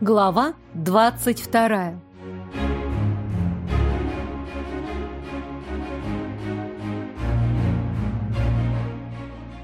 Глава двадцать вторая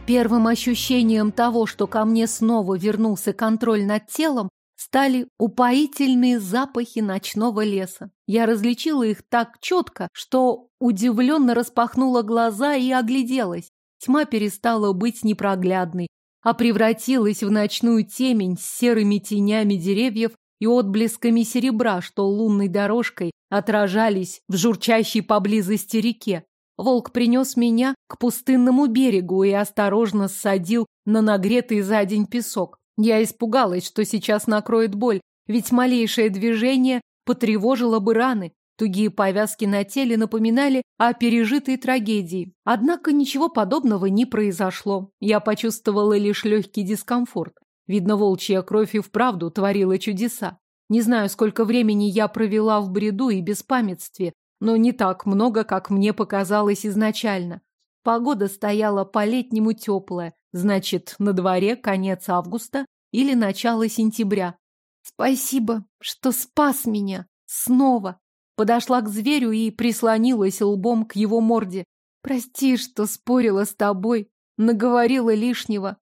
Первым ощущением того, что ко мне снова вернулся контроль над телом, стали упоительные запахи ночного леса. Я различила их так четко, что удивленно распахнула глаза и огляделась. Тьма перестала быть непроглядной, а превратилась в ночную темень с серыми тенями деревьев и отблесками серебра, что лунной дорожкой отражались в журчащей поблизости реке. Волк принес меня к пустынному берегу и осторожно ссадил на нагретый за день песок. Я испугалась, что сейчас накроет боль, ведь малейшее движение потревожило бы раны. Тугие повязки на теле напоминали о пережитой трагедии. Однако ничего подобного не произошло. Я почувствовала лишь легкий дискомфорт. Видно, волчья кровь и вправду творила чудеса. Не знаю, сколько времени я провела в бреду и беспамятстве, но не так много, как мне показалось изначально. Погода стояла по-летнему теплая, значит, на дворе конец августа или начало сентября. Спасибо, что спас меня. Снова. Подошла к зверю и прислонилась лбом к его морде. Прости, что спорила с тобой, наговорила лишнего.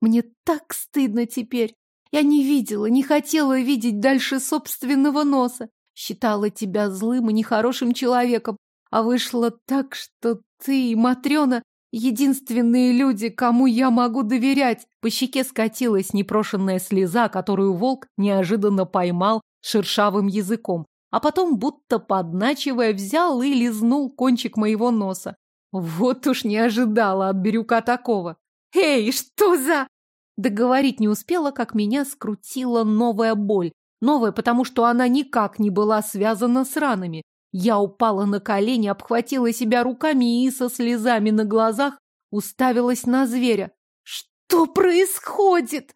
Мне так стыдно теперь. Я не видела, не хотела видеть дальше собственного носа. Считала тебя злым и нехорошим человеком, а вышло так, что ты и Матрена — единственные люди, кому я могу доверять. По щеке скатилась непрошенная слеза, которую волк неожиданно поймал шершавым языком, а потом, будто подначивая, взял и лизнул кончик моего носа. Вот уж не ожидала от Бирюка такого. «Эй, что за...» Договорить не успела, как меня скрутила новая боль, Новая, потому что она никак не была связана с ранами. Я упала на колени, обхватила себя руками и со слезами на глазах уставилась на зверя. «Что происходит?»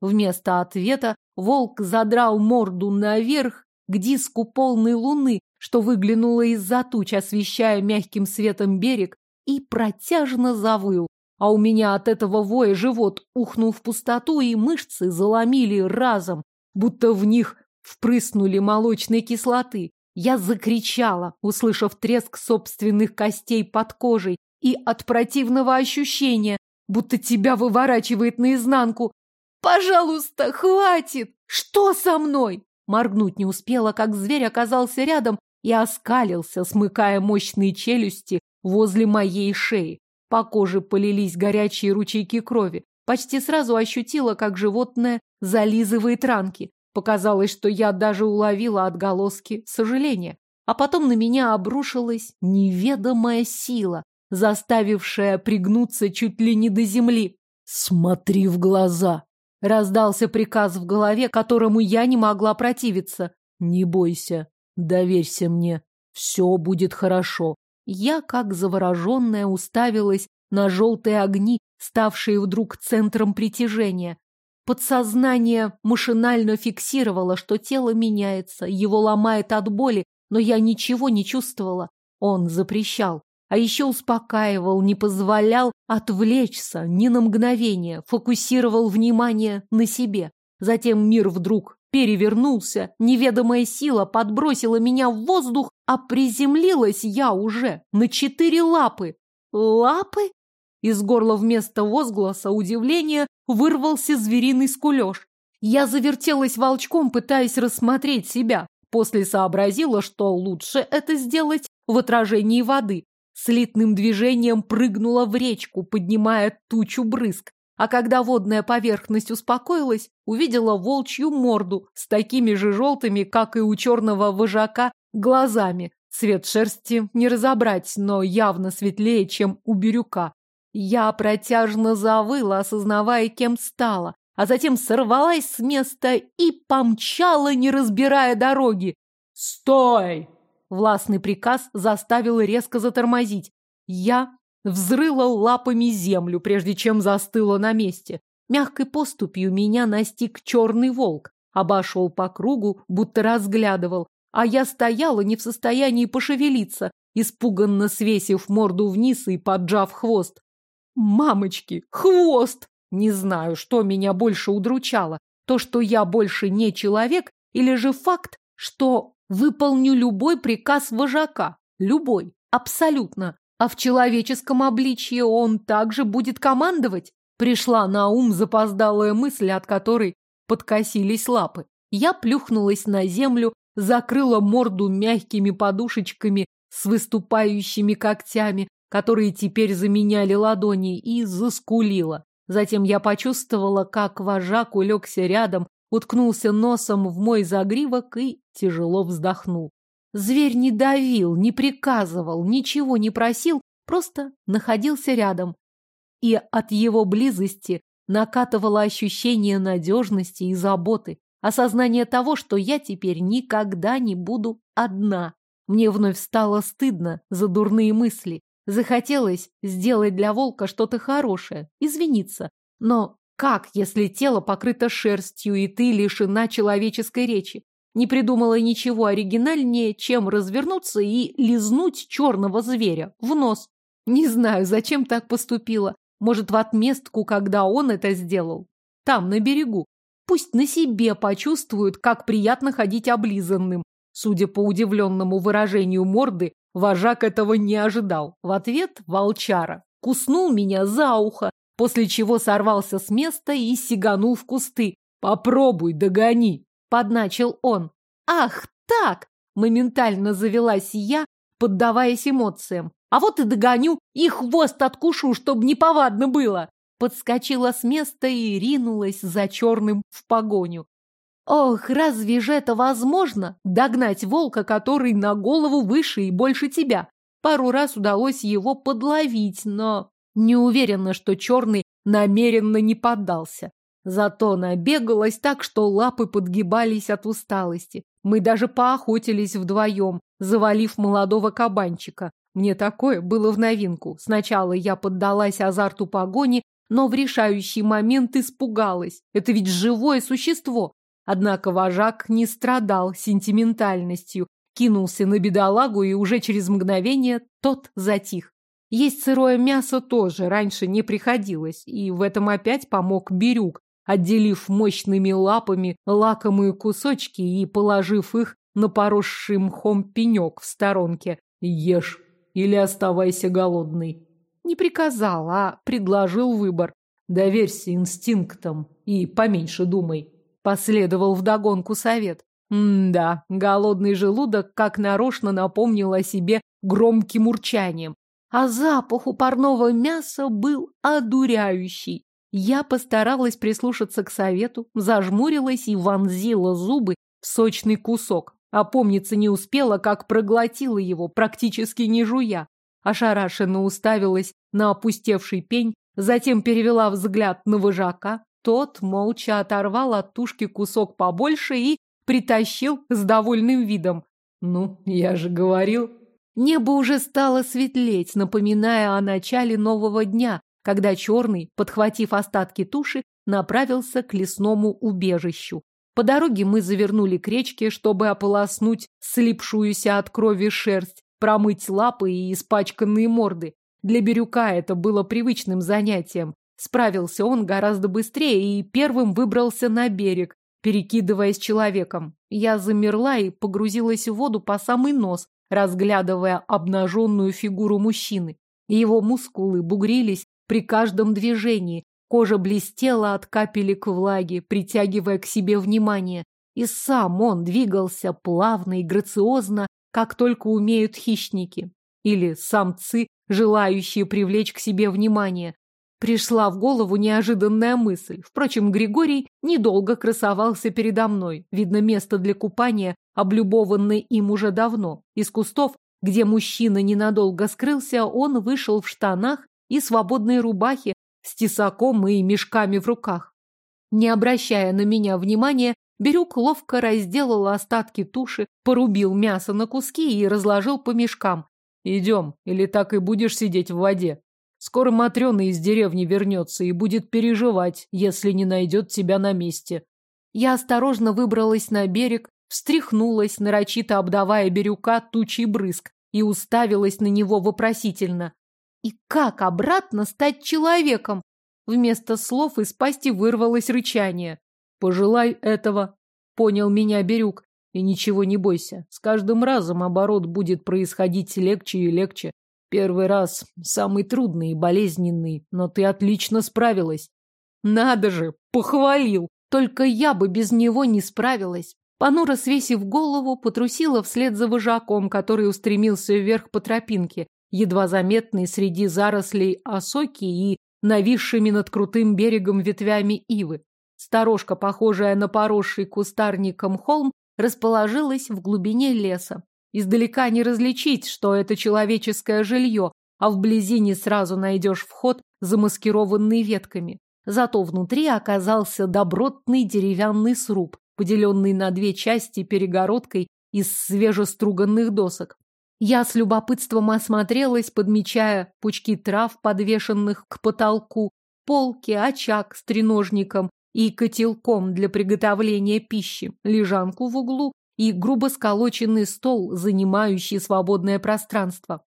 Вместо ответа волк задрал морду наверх к диску полной луны, что выглянуло из-за туч, освещая мягким светом берег, и протяжно завыл. А у меня от этого воя живот ухнул в пустоту, и мышцы заломили разом, будто в них впрыснули молочной кислоты. Я закричала, услышав треск собственных костей под кожей и от противного ощущения, будто тебя выворачивает наизнанку. «Пожалуйста, хватит! Что со мной?» Моргнуть не успела, как зверь оказался рядом и оскалился, смыкая мощные челюсти возле моей шеи. По коже полились горячие ручейки крови. Почти сразу ощутила, как животное зализывает ранки. Показалось, что я даже уловила отголоски сожаления. А потом на меня обрушилась неведомая сила, заставившая пригнуться чуть ли не до земли. «Смотри в глаза!» Раздался приказ в голове, которому я не могла противиться. «Не бойся, доверься мне, все будет хорошо». Я, как завороженная, уставилась на желтые огни, ставшие вдруг центром притяжения. Подсознание машинально фиксировало, что тело меняется, его ломает от боли, но я ничего не чувствовала. Он запрещал. А еще успокаивал, не позволял отвлечься ни на мгновение, фокусировал внимание на себе. Затем мир вдруг перевернулся, неведомая сила подбросила меня в воздух, а приземлилась я уже на четыре лапы. Лапы? Из горла вместо возгласа удивления вырвался звериный скулеж. Я завертелась волчком, пытаясь рассмотреть себя. После сообразила, что лучше это сделать в отражении воды. Слитным движением прыгнула в речку, поднимая тучу брызг. А когда водная поверхность успокоилась, увидела волчью морду с такими же желтыми, как и у черного вожака, глазами. Цвет шерсти не разобрать, но явно светлее, чем у бирюка. Я протяжно завыла, осознавая, кем стала, а затем сорвалась с места и помчала, не разбирая дороги. «Стой!» Властный приказ заставил резко затормозить. Я взрыла лапами землю, прежде чем застыла на месте. Мягкой поступью меня настиг черный волк, обошел по кругу, будто разглядывал, а я стояла не в состоянии пошевелиться, испуганно свесив морду вниз и поджав хвост. Мамочки, хвост! Не знаю, что меня больше удручало. То, что я больше не человек, или же факт, что выполню любой приказ вожака. Любой. Абсолютно. А в человеческом обличье он также будет командовать? Пришла на ум запоздалая мысль, от которой подкосились лапы. Я плюхнулась на землю, закрыла морду мягкими подушечками с выступающими когтями, которые теперь заменяли ладони, и заскулила. Затем я почувствовала, как вожак улегся рядом, уткнулся носом в мой загривок и тяжело вздохнул. Зверь не давил, не приказывал, ничего не просил, просто находился рядом. И от его близости накатывало ощущение надежности и заботы, осознание того, что я теперь никогда не буду одна. Мне вновь стало стыдно за дурные мысли. Захотелось сделать для волка что-то хорошее, извиниться. Но как, если тело покрыто шерстью, и ты лишена человеческой речи? Не придумала ничего оригинальнее, чем развернуться и лизнуть черного зверя в нос. Не знаю, зачем так поступила. Может, в отместку, когда он это сделал. Там, на берегу. Пусть на себе почувствуют, как приятно ходить облизанным. Судя по удивленному выражению морды, вожак этого не ожидал. В ответ волчара куснул меня за ухо, после чего сорвался с места и сиганул в кусты. «Попробуй, догони!» — подначил он. «Ах, так!» — моментально завелась я, поддаваясь эмоциям. «А вот и догоню, и хвост откушу, чтобы неповадно было!» Подскочила с места и ринулась за черным в погоню. Ох, разве же это возможно? Догнать волка, который на голову выше и больше тебя. Пару раз удалось его подловить, но не уверена, что черный намеренно не поддался. Зато набегалась так, что лапы подгибались от усталости. Мы даже поохотились вдвоем, завалив молодого кабанчика. Мне такое было в новинку. Сначала я поддалась азарту погони, но в решающий момент испугалась. Это ведь живое существо. Однако вожак не страдал сентиментальностью, кинулся на бедолагу, и уже через мгновение тот затих. Есть сырое мясо тоже раньше не приходилось, и в этом опять помог Бирюк, отделив мощными лапами лакомые кусочки и положив их на поросший мхом пенек в сторонке. «Ешь или оставайся голодный». Не приказал, а предложил выбор. Доверься инстинктам и поменьше думай. Последовал вдогонку совет. М-да, голодный желудок как нарочно напомнил о себе громким урчанием. А запах у парного мяса был одуряющий. Я постаралась прислушаться к совету, зажмурилась и вонзила зубы в сочный кусок. Опомниться не успела, как проглотила его, практически не жуя. Ошарашенно уставилась на опустевший пень, затем перевела взгляд на вожака, тот молча оторвал от тушки кусок побольше и притащил с довольным видом. «Ну, я же говорил». Небо уже стало светлеть, напоминая о начале нового дня, когда черный, подхватив остатки туши, направился к лесному убежищу. По дороге мы завернули к речке, чтобы ополоснуть слипшуюся от крови шерсть, промыть лапы и испачканные морды. Для Бирюка это было привычным занятием. Справился он гораздо быстрее и первым выбрался на берег, перекидываясь человеком. Я замерла и погрузилась в воду по самый нос, разглядывая обнаженную фигуру мужчины. Его мускулы бугрились при каждом движении, кожа блестела от капелек влаги, притягивая к себе внимание. И сам он двигался плавно и грациозно, как только умеют хищники. Или самцы, желающие привлечь к себе внимание. Пришла в голову неожиданная мысль. Впрочем, Григорий недолго красовался передо мной. Видно, место для купания, облюбованное им уже давно. Из кустов, где мужчина ненадолго скрылся, он вышел в штанах и свободной рубахе с тесаком и мешками в руках. Не обращая на меня внимания, Бирюк ловко разделал остатки туши, порубил мясо на куски и разложил по мешкам. «Идем, или так и будешь сидеть в воде», Скоро Матрена из деревни вернется и будет переживать, если не найдет тебя на месте. Я осторожно выбралась на берег, встряхнулась, нарочито обдавая Бирюка тучей брызг, и уставилась на него вопросительно. И как обратно стать человеком? Вместо слов из пасти вырвалось рычание. Пожелай этого, понял меня Бирюк. И ничего не бойся. С каждым разом оборот будет происходить легче и легче. Первый раз самый трудный и болезненный, но ты отлично справилась. Надо же, похвалил. Только я бы без него не справилась. Понуро свесив голову, потрусила вслед за вожаком, который устремился вверх по тропинке, едва заметный среди зарослей осоки и нависшими над крутым берегом ветвями ивы. Сторожка, похожая на поросший кустарником холм, расположилась в глубине леса. Издалека не различить, что это человеческое жилье, а вблизи не сразу найдешь вход, замаскированный ветками. Зато внутри оказался добротный деревянный сруб, поделенный на две части перегородкой из свежеструганных досок. Я с любопытством осмотрелась, подмечая пучки трав, подвешенных к потолку, полки, очаг с треножником и котелком для приготовления пищи, лежанку в углу и грубо сколоченный стол, занимающий свободное пространство.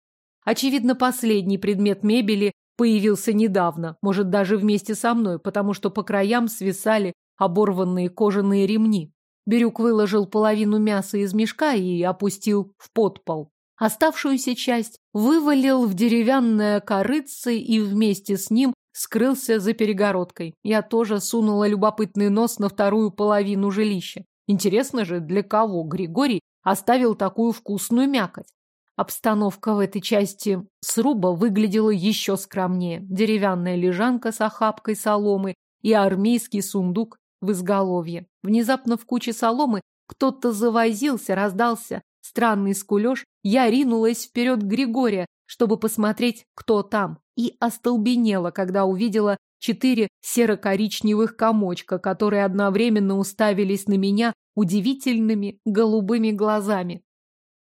Очевидно, последний предмет мебели появился недавно, может, даже вместе со мной, потому что по краям свисали оборванные кожаные ремни. Бирюк выложил половину мяса из мешка и опустил в подпол. Оставшуюся часть вывалил в деревянное корыце и вместе с ним скрылся за перегородкой. Я тоже сунула любопытный нос на вторую половину жилища. Интересно же, для кого Григорий оставил такую вкусную мякоть? Обстановка в этой части сруба выглядела еще скромнее. Деревянная лежанка с охапкой соломы и армейский сундук в изголовье. Внезапно в куче соломы кто-то завозился, раздался странный скулеж. Я ринулась вперед Григория, чтобы посмотреть, кто там, и остолбенела, когда увидела четыре серо-коричневых комочка, которые одновременно уставились на меня удивительными голубыми глазами.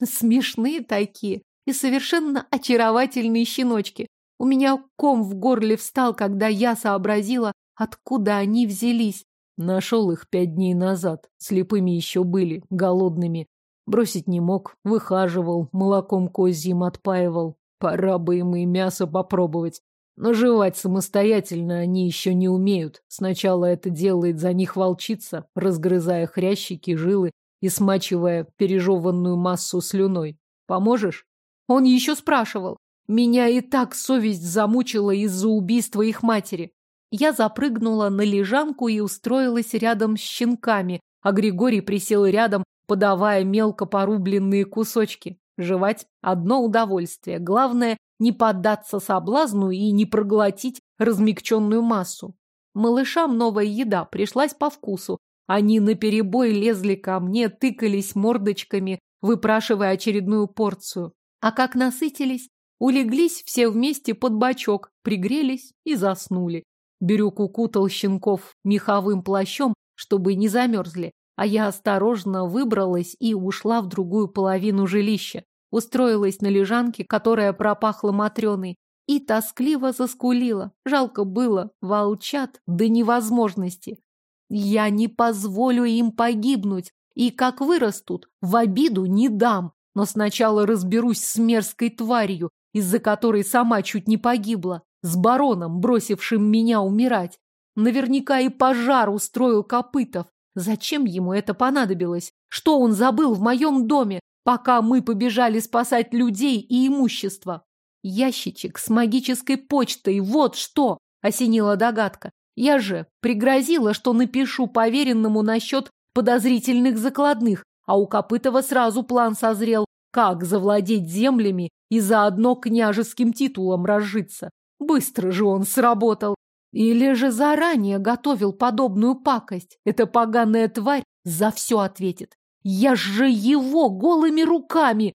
Смешные такие и совершенно очаровательные щеночки. У меня ком в горле встал, когда я сообразила, откуда они взялись. Нашел их пять дней назад. Слепыми еще были, голодными. Бросить не мог, выхаживал, молоком козьим отпаивал. Пора бы им и мясо попробовать. Но жевать самостоятельно они еще не умеют. Сначала это делает за них волчица, разгрызая хрящики, жилы и смачивая пережеванную массу слюной. Поможешь? Он еще спрашивал. Меня и так совесть замучила из-за убийства их матери. Я запрыгнула на лежанку и устроилась рядом с щенками, а Григорий присел рядом, подавая мелко порубленные кусочки. Жевать – одно удовольствие. Главное – не поддаться соблазну и не проглотить размягченную массу. Малышам новая еда пришлась по вкусу. Они наперебой лезли ко мне, тыкались мордочками, выпрашивая очередную порцию. А как насытились, улеглись все вместе под бочок, пригрелись и заснули. Бирюк укутал щенков меховым плащом, чтобы не замерзли, а я осторожно выбралась и ушла в другую половину жилища, устроилась на лежанке, которая пропахла матреной, и тоскливо заскулила. Жалко было, волчат до невозможности. Я не позволю им погибнуть, и как вырастут, в обиду не дам, но сначала разберусь с мерзкой тварью, из-за которой сама чуть не погибла, с бароном, бросившим меня умирать. Наверняка и пожар устроил Копытов, Зачем ему это понадобилось? Что он забыл в моем доме, пока мы побежали спасать людей и имущество? Ящичек с магической почтой, вот что! Осенила догадка. Я же пригрозила, что напишу поверенному насчет подозрительных закладных, а у Копытова сразу план созрел, как завладеть землями и заодно княжеским титулом разжиться. Быстро же он сработал. Или же заранее готовил подобную пакость. Эта поганая тварь за все ответит. Я же его голыми руками!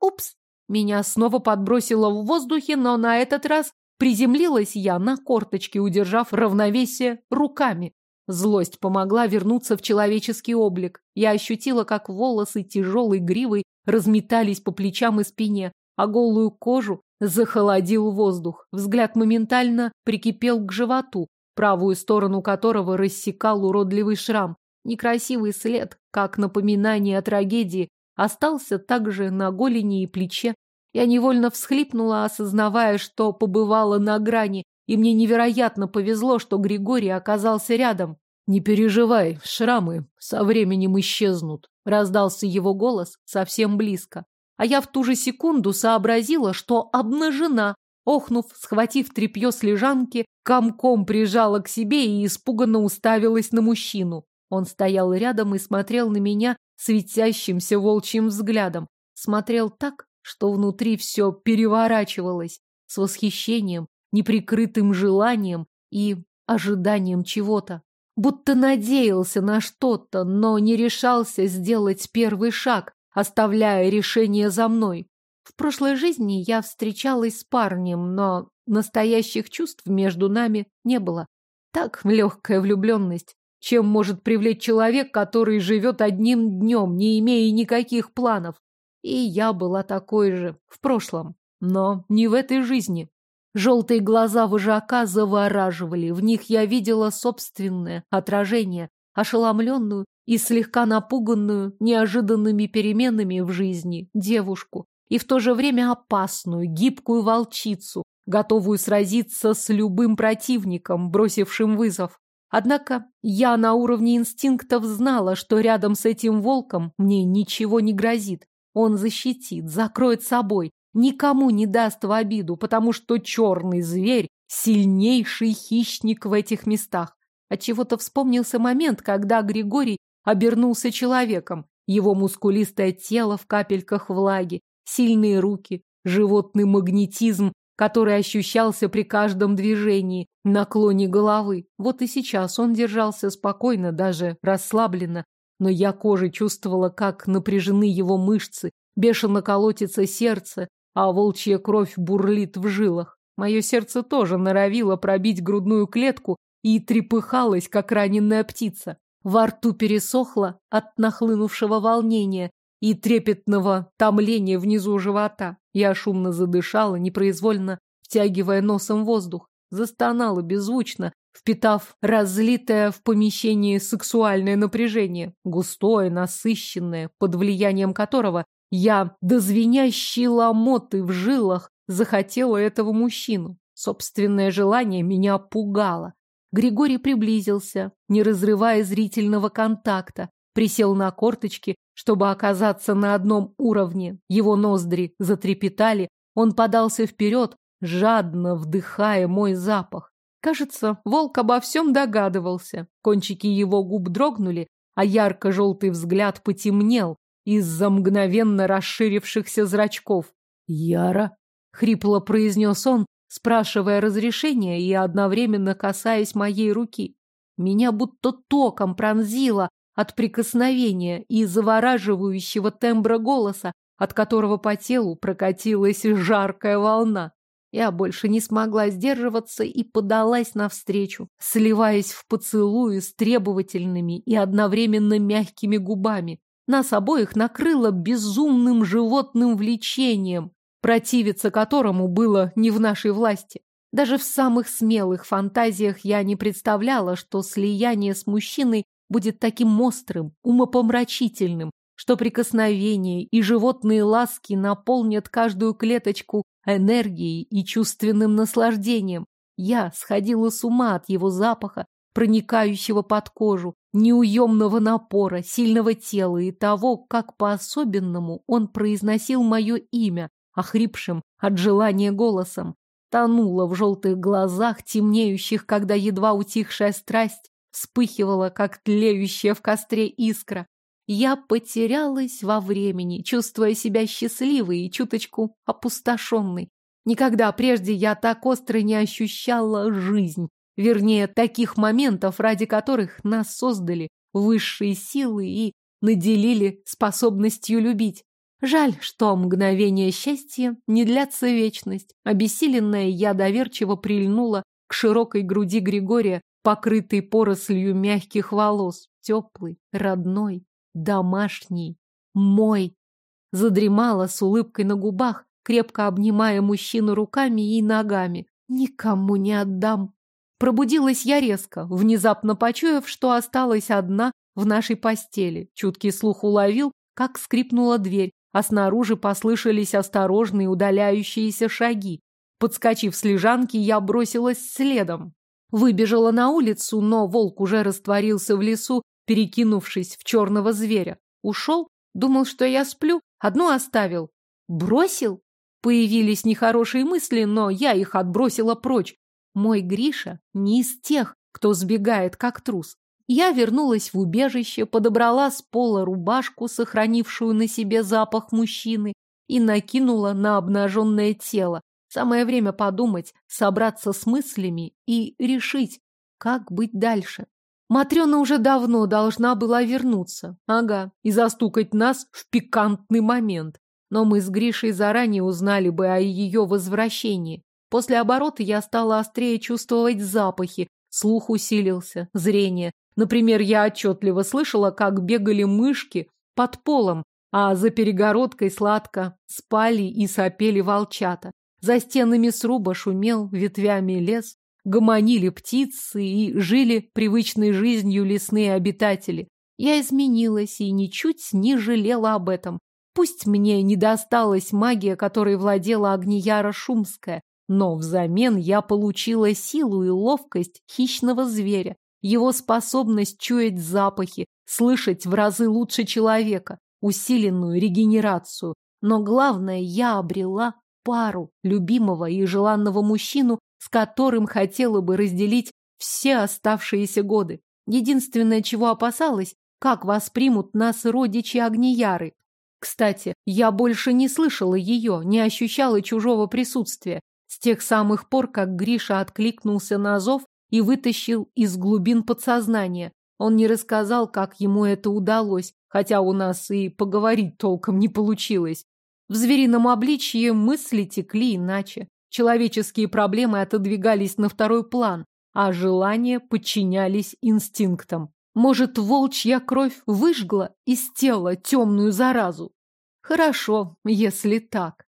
Упс! Меня снова подбросило в воздухе, но на этот раз приземлилась я на корточке, удержав равновесие руками. Злость помогла вернуться в человеческий облик. Я ощутила, как волосы тяжелой гривой разметались по плечам и спине, а голую кожу Захолодил воздух. Взгляд моментально прикипел к животу, правую сторону которого рассекал уродливый шрам. Некрасивый след, как напоминание о трагедии, остался также на голени и плече. Я невольно всхлипнула, осознавая, что побывала на грани, и мне невероятно повезло, что Григорий оказался рядом. Не переживай, шрамы со временем исчезнут. Раздался его голос совсем близко. А я в ту же секунду сообразила, что обнажена. Охнув, схватив тряпье с лежанки, комком прижала к себе и испуганно уставилась на мужчину. Он стоял рядом и смотрел на меня светящимся волчьим взглядом. Смотрел так, что внутри все переворачивалось с восхищением, неприкрытым желанием и ожиданием чего-то. Будто надеялся на что-то, но не решался сделать первый шаг, оставляя решение за мной. В прошлой жизни я встречалась с парнем, но настоящих чувств между нами не было. Так, легкая влюбленность. Чем может привлечь человек, который живет одним днем, не имея никаких планов? И я была такой же в прошлом, но не в этой жизни. Желтые глаза вожака завораживали, в них я видела собственное отражение, ошеломленную и слегка напуганную неожиданными переменами в жизни девушку, и в то же время опасную, гибкую волчицу, готовую сразиться с любым противником, бросившим вызов. Однако я на уровне инстинктов знала, что рядом с этим волком мне ничего не грозит. Он защитит, закроет собой, никому не даст в обиду, потому что черный зверь – сильнейший хищник в этих местах. Отчего-то вспомнился момент, когда Григорий обернулся человеком. Его мускулистое тело в капельках влаги, сильные руки, животный магнетизм, который ощущался при каждом движении, наклоне головы. Вот и сейчас он держался спокойно, даже расслабленно, но я кожей чувствовала, как напряжены его мышцы, бешено колотится сердце, а волчья кровь бурлит в жилах. Мое сердце тоже норовило пробить грудную клетку и трепыхалось, как раненая птица. Во рту пересохло от нахлынувшего волнения и трепетного томления внизу живота. Я шумно задышала, непроизвольно втягивая носом воздух. Застонала беззвучно, впитав разлитое в помещении сексуальное напряжение, густое, насыщенное, под влиянием которого я до звенящей ломоты в жилах захотела этого мужчину. Собственное желание меня пугало. Григорий приблизился, не разрывая зрительного контакта, присел на корточки, чтобы оказаться на одном уровне. Его ноздри затрепетали, он подался вперед, жадно вдыхая мой запах. Кажется, волк обо всем догадывался. Кончики его губ дрогнули, а ярко-желтый взгляд потемнел, из-за мгновенно расширившихся зрачков. «Яра?» — хрипло произнес он, спрашивая разрешения и одновременно касаясь моей руки. Меня будто током пронзило от прикосновения и завораживающего тембра голоса, от которого по телу прокатилась жаркая волна. Я больше не смогла сдерживаться и подалась навстречу, сливаясь в поцелуи с требовательными и одновременно мягкими губами. Нас обоих накрыло безумным животным влечением, противиться которому было не в нашей власти. Даже в самых смелых фантазиях я не представляла, что слияние с мужчиной будет таким острым, умопомрачительным, что прикосновения и животные ласки наполнят каждую клеточку энергией и чувственным наслаждением. Я сходила с ума от его запаха, проникающего под кожу, неуемного напора, сильного тела и того, как по-особенному он произносил мое имя, охрипшим от желания голосом. Тонула в желтых глазах, темнеющих, когда едва утихшая страсть вспыхивала, как тлеющая в костре искра. Я потерялась во времени, чувствуя себя счастливой и чуточку опустошенной. Никогда прежде я так остро не ощущала жизнь, Вернее, таких моментов, ради которых нас создали высшие силы и наделили способностью любить. Жаль, что мгновение счастья не длятся вечность. Обессиленная я доверчиво прильнула к широкой груди Григория, покрытой порослью мягких волос, теплый, родной, домашний, мой. Задремала с улыбкой на губах, крепко обнимая мужчину руками и ногами. Никому не отдам. Пробудилась я резко, внезапно почуяв, что осталась одна в нашей постели. Чуткий слух уловил, как скрипнула дверь, а снаружи послышались осторожные удаляющиеся шаги. Подскочив с лежанки, я бросилась следом. Выбежала на улицу, но волк уже растворился в лесу, перекинувшись в черного зверя. Ушел? Думал, что я сплю? Одну оставил. Бросил? Появились нехорошие мысли, но я их отбросила прочь. Мой Гриша не из тех, кто сбегает как трус. Я вернулась в убежище, подобрала с пола рубашку, сохранившую на себе запах мужчины, и накинула на обнаженное тело. Самое время подумать, собраться с мыслями и решить, как быть дальше. Матрена уже давно должна была вернуться. Ага, и застукать нас в пикантный момент. Но мы с Гришей заранее узнали бы о ее возвращении. После оборота я стала острее чувствовать запахи, слух усилился, зрение. Например, я отчетливо слышала, как бегали мышки под полом, а за перегородкой сладко спали и сопели волчата. За стенами сруба шумел ветвями лес, гомонили птицы и жили привычной жизнью лесные обитатели. Я изменилась и ничуть не жалела об этом. Пусть мне не досталась магия, которой владела Агнияра Шумская, но взамен я получила силу и ловкость хищного зверя, его способность чуять запахи, слышать в разы лучше человека, усиленную регенерацию. Но главное, я обрела пару, любимого и желанного мужчину, с которым хотела бы разделить все оставшиеся годы. Единственное, чего опасалась, как воспримут нас родичи Агнияры. Кстати, я больше не слышала ее, не ощущала чужого присутствия. С тех самых пор, как Гриша откликнулся на зов и вытащил из глубин подсознания. Он не рассказал, как ему это удалось, хотя у нас и поговорить толком не получилось. В зверином обличье мысли текли иначе. Человеческие проблемы отодвигались на второй план, а желания подчинялись инстинктам. Может, волчья кровь выжгла из тела темную заразу? Хорошо, если так.